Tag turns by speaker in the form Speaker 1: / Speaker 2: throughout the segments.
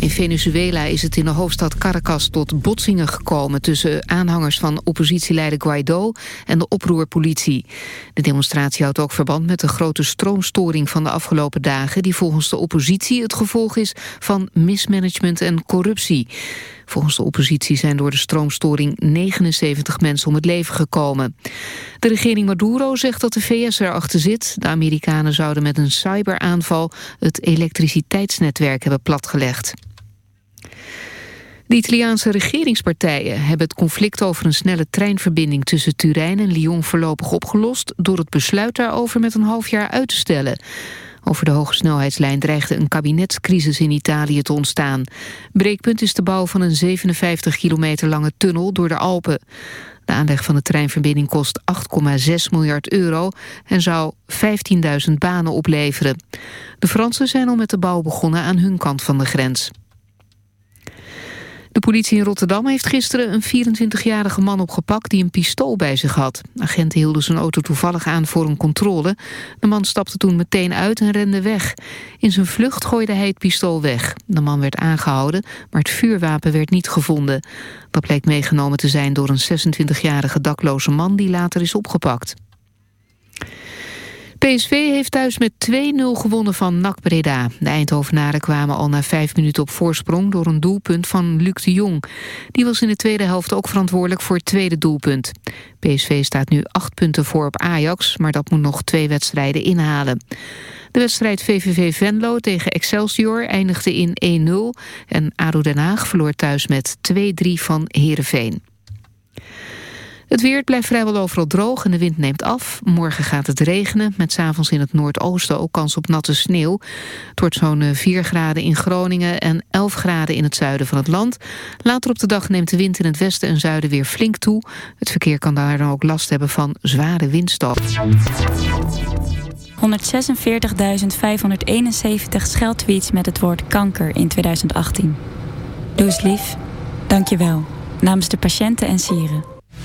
Speaker 1: In Venezuela is het in de hoofdstad Caracas tot botsingen gekomen... tussen aanhangers van oppositieleider Guaido en de oproerpolitie. De demonstratie houdt ook verband met de grote stroomstoring van de afgelopen dagen... die volgens de oppositie het gevolg is van mismanagement en corruptie. Volgens de oppositie zijn door de stroomstoring 79 mensen om het leven gekomen. De regering Maduro zegt dat de VS erachter zit. De Amerikanen zouden met een cyberaanval het elektriciteitsnetwerk hebben platgelegd. De Italiaanse regeringspartijen hebben het conflict over een snelle treinverbinding tussen Turijn en Lyon voorlopig opgelost door het besluit daarover met een half jaar uit te stellen. Over de hoge snelheidslijn dreigde een kabinetscrisis in Italië te ontstaan. Breekpunt is de bouw van een 57 kilometer lange tunnel door de Alpen. De aanleg van de treinverbinding kost 8,6 miljard euro en zou 15.000 banen opleveren. De Fransen zijn al met de bouw begonnen aan hun kant van de grens. De politie in Rotterdam heeft gisteren een 24-jarige man opgepakt die een pistool bij zich had. Agenten hielden zijn auto toevallig aan voor een controle. De man stapte toen meteen uit en rende weg. In zijn vlucht gooide hij het pistool weg. De man werd aangehouden, maar het vuurwapen werd niet gevonden. Dat bleek meegenomen te zijn door een 26-jarige dakloze man die later is opgepakt. PSV heeft thuis met 2-0 gewonnen van NAC Breda. De Eindhovenaren kwamen al na vijf minuten op voorsprong... door een doelpunt van Luc de Jong. Die was in de tweede helft ook verantwoordelijk voor het tweede doelpunt. PSV staat nu acht punten voor op Ajax... maar dat moet nog twee wedstrijden inhalen. De wedstrijd VVV Venlo tegen Excelsior eindigde in 1-0... en ADO Den Haag verloor thuis met 2-3 van Heerenveen. Het weer blijft vrijwel overal droog en de wind neemt af. Morgen gaat het regenen, met s'avonds in het noordoosten ook kans op natte sneeuw. Het wordt zo'n 4 eh, graden in Groningen en 11 graden in het zuiden van het land. Later op de dag neemt de wind in het westen en zuiden weer flink toe. Het verkeer kan daar dan ook last hebben van zware windstoten. 146.571
Speaker 2: scheldtweets met het woord kanker in 2018. Doe eens lief. Dank je wel. Namens de patiënten en sieren.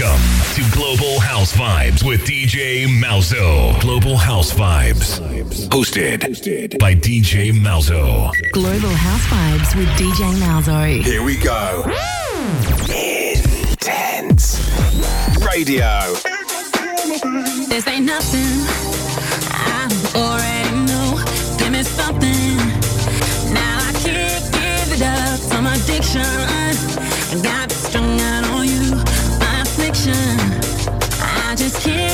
Speaker 3: Welcome to Global House Vibes with DJ Malzo. Global House Vibes. Hosted by DJ Malzo.
Speaker 4: Global House Vibes with DJ Malzo.
Speaker 5: Here we go. Intense radio.
Speaker 6: This ain't nothing. I already know. Give me something. Now I can't give it up. Some addiction. I got strung out on you. I just can't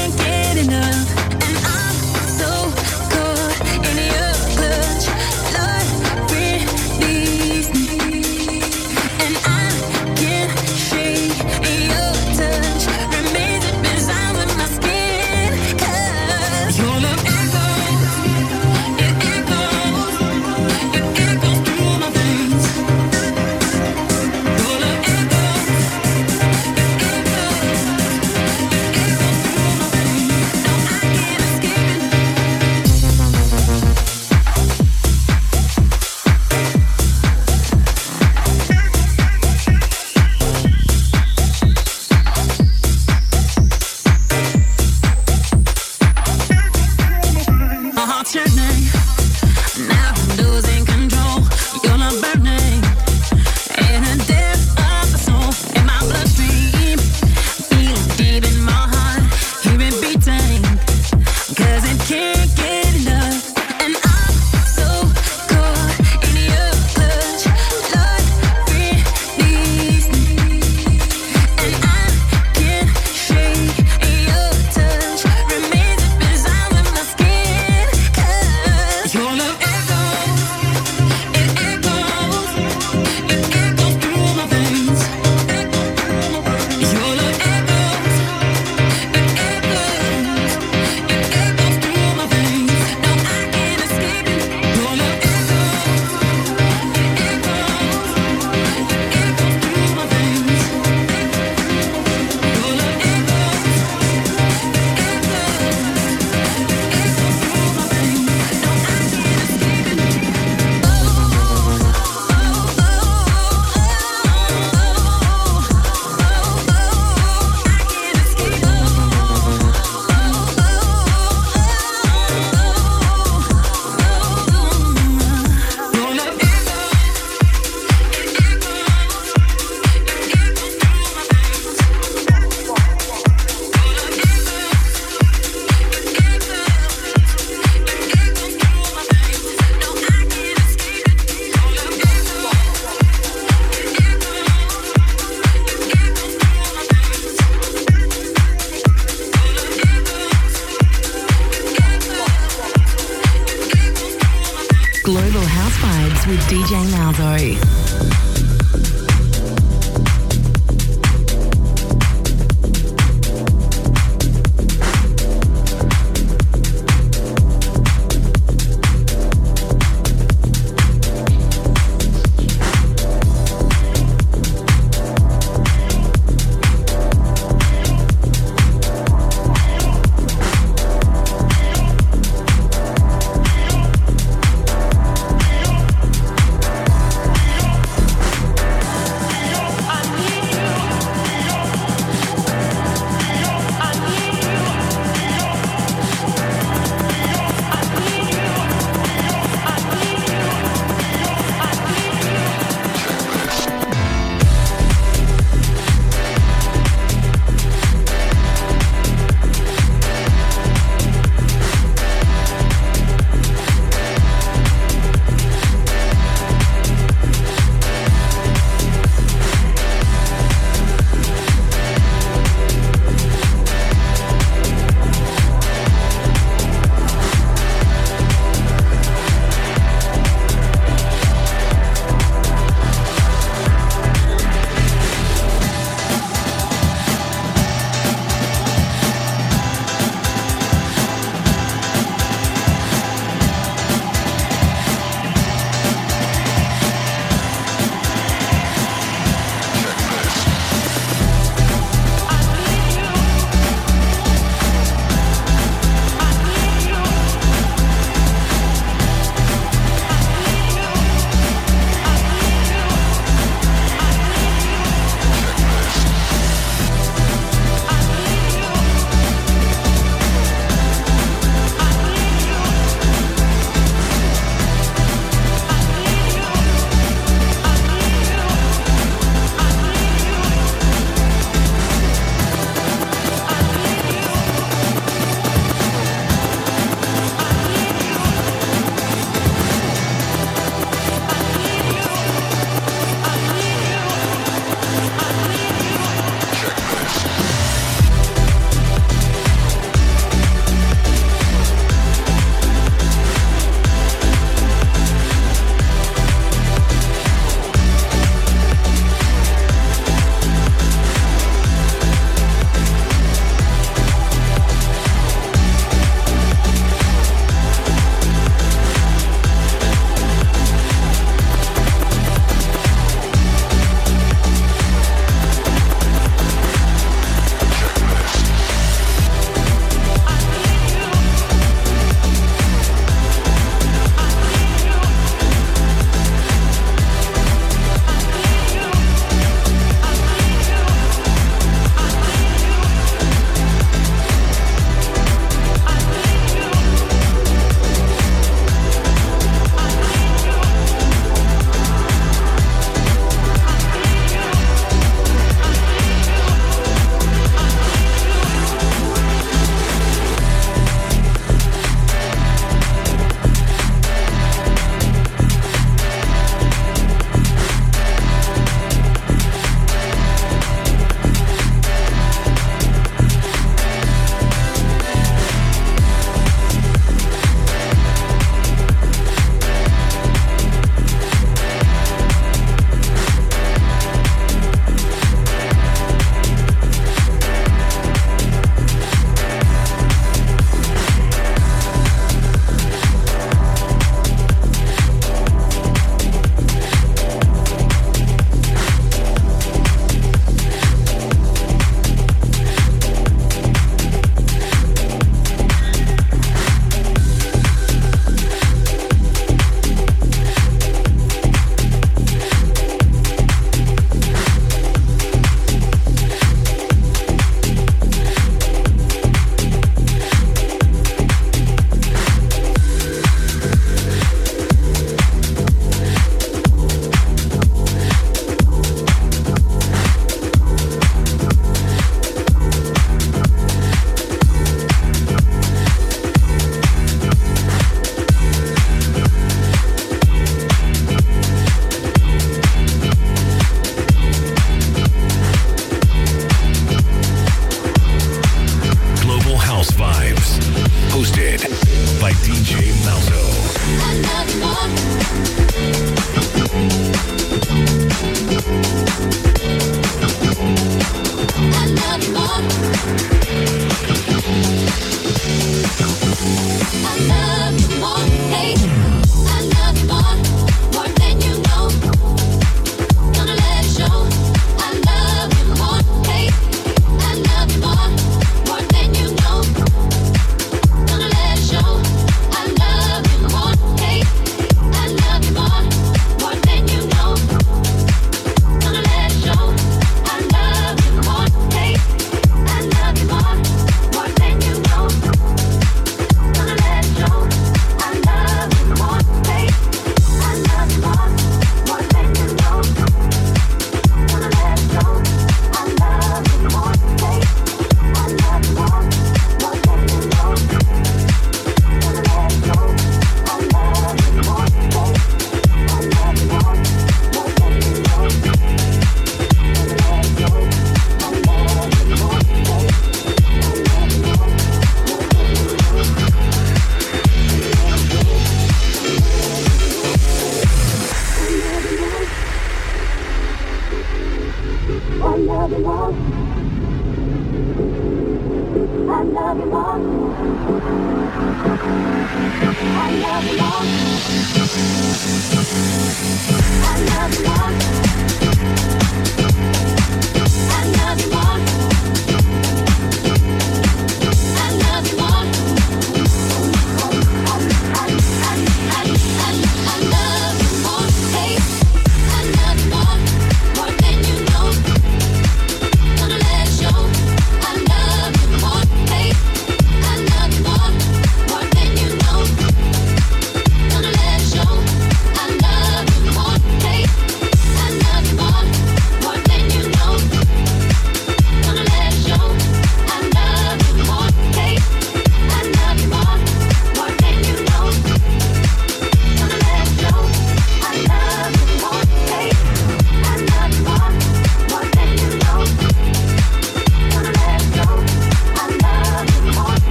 Speaker 4: Malzo.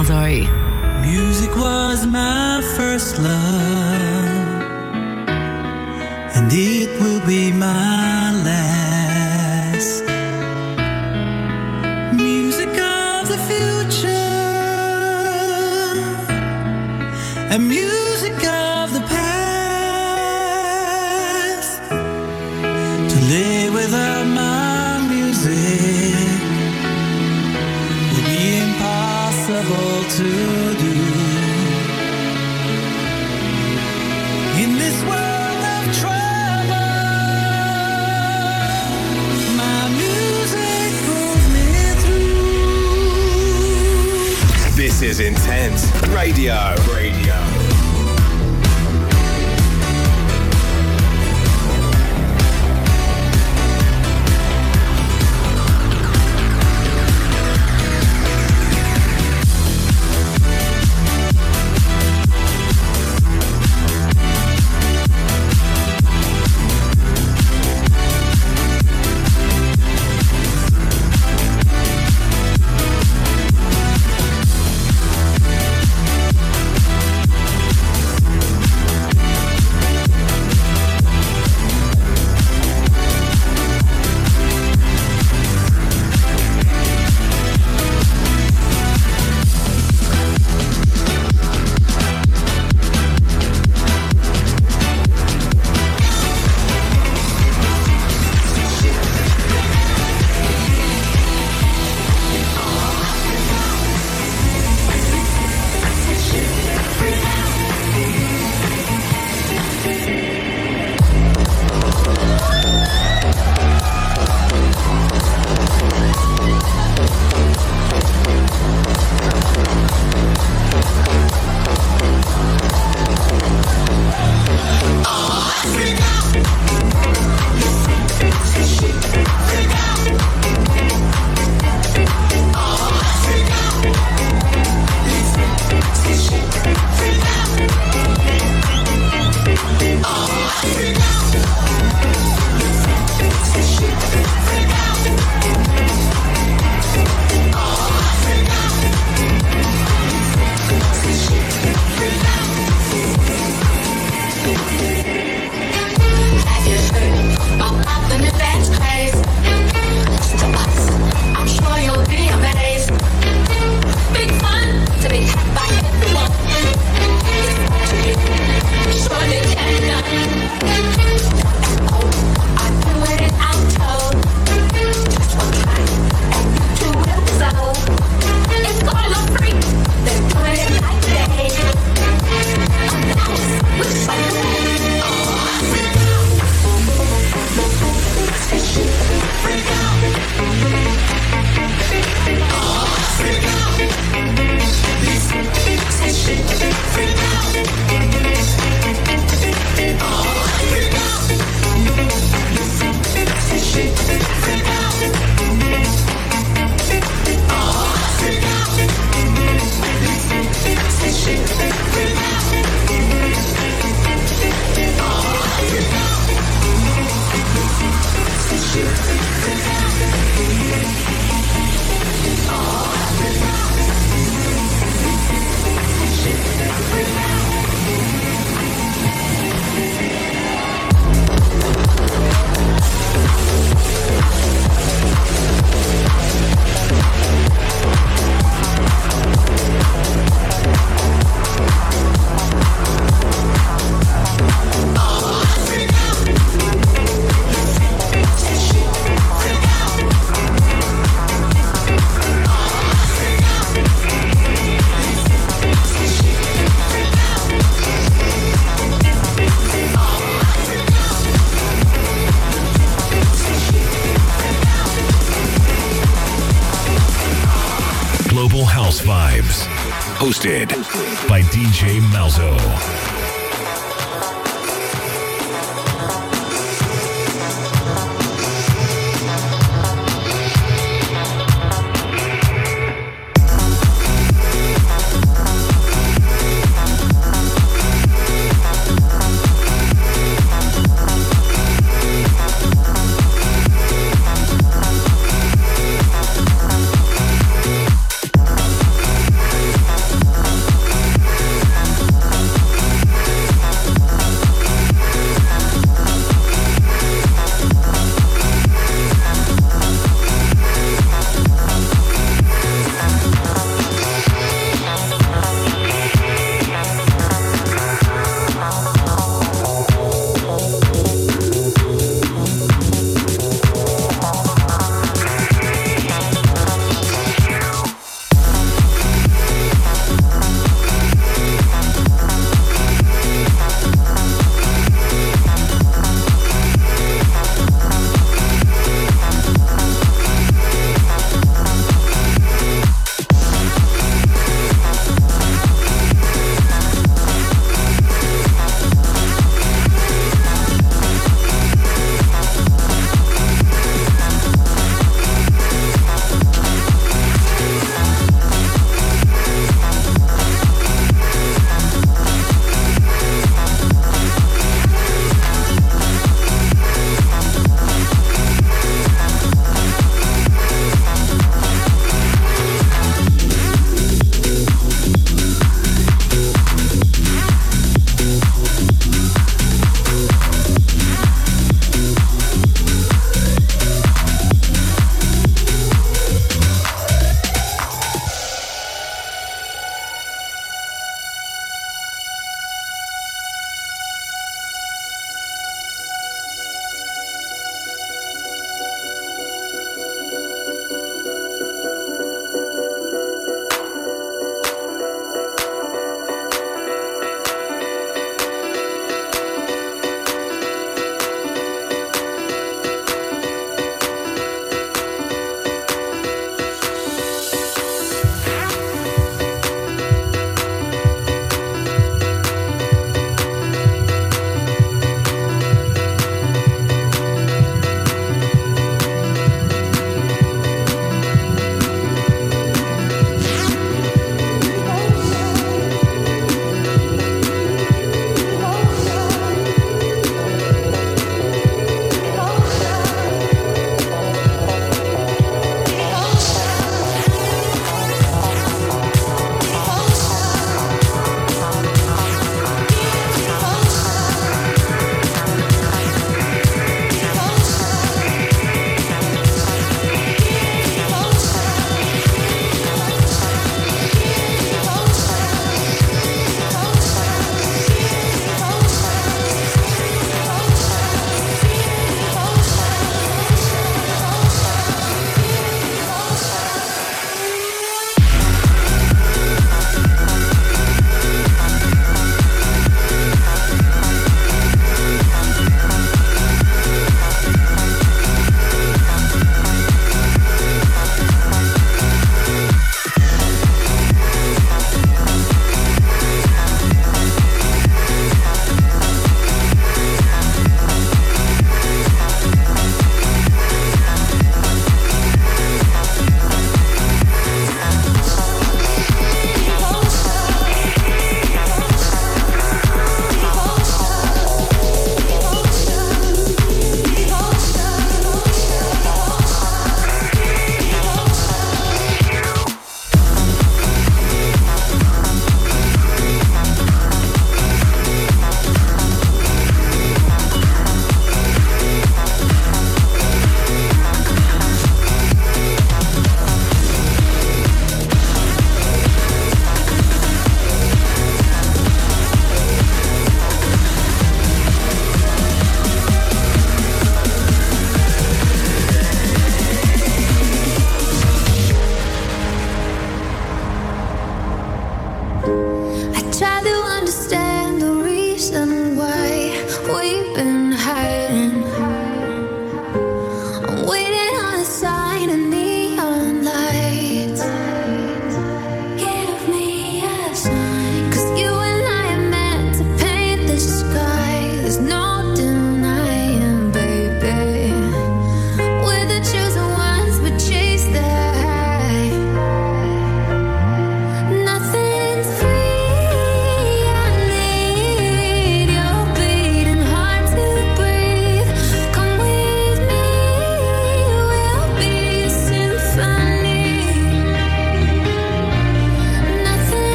Speaker 4: Malzo.